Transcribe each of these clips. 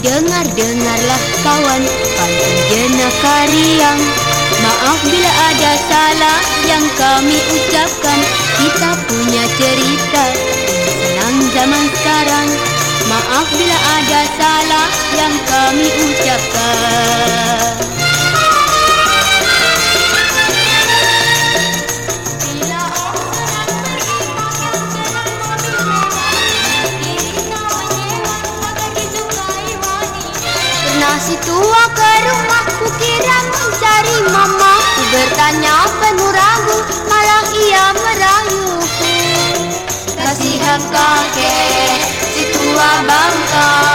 Dengar-dengarlah kawan Pantun jenak kariang. Maaf bila ada salah Yang kami ucapkan. Kita punya cerita Senang zaman sekarang. Maaf bila ada salah Yang kami ucapkan Nasi tua ke rumahku kira mencari mama. Bertanya penuh ragu malah ia merayuku Kasihan kakek si tua bangka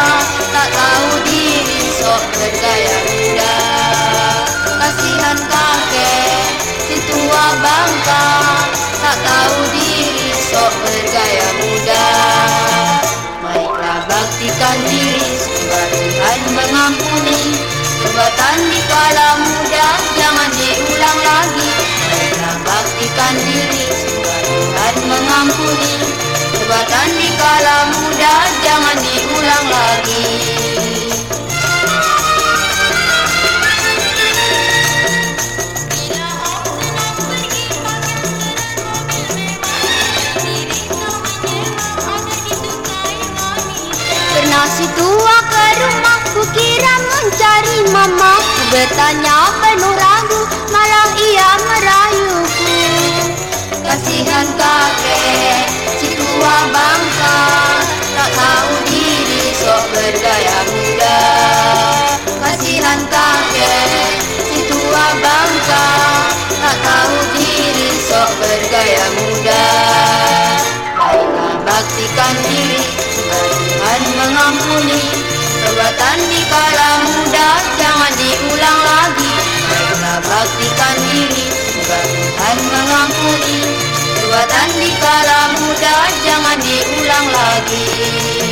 baktikan diri Tuhan mengampuni. Perbuatan di kala muda Jangan diulang lagi. Baiklah baktikan diri Tuhan mengampuni. Perbuatan di kala muda Si tua ke rumahku kira mencari mama. Ku bertanya penuh ragu malah ia merayuku. Kasihan kakek si tua bangka Tak tahu diri sok berdaya muda. Kasihan kakek si tua bangka Tak tahu diri sok bergaya muda. Baiklah baktikan diri Mengampuni Perbuatan di kala muda Jangan diulang lagi. Baiklah baktikan diri Tuhan mengampuni. Perbuatan di kala muda Jangan diulang lagi